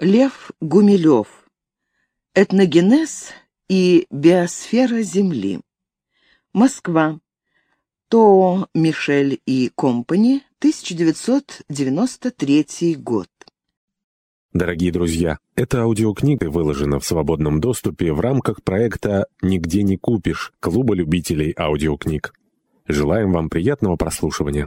Лев Гумилев. Этногенез и биосфера Земли. Москва. ТО «Мишель и Компани», 1993 год. Дорогие друзья, эта аудиокнига выложена в свободном доступе в рамках проекта «Нигде не купишь» Клуба любителей аудиокниг. Желаем вам приятного прослушивания.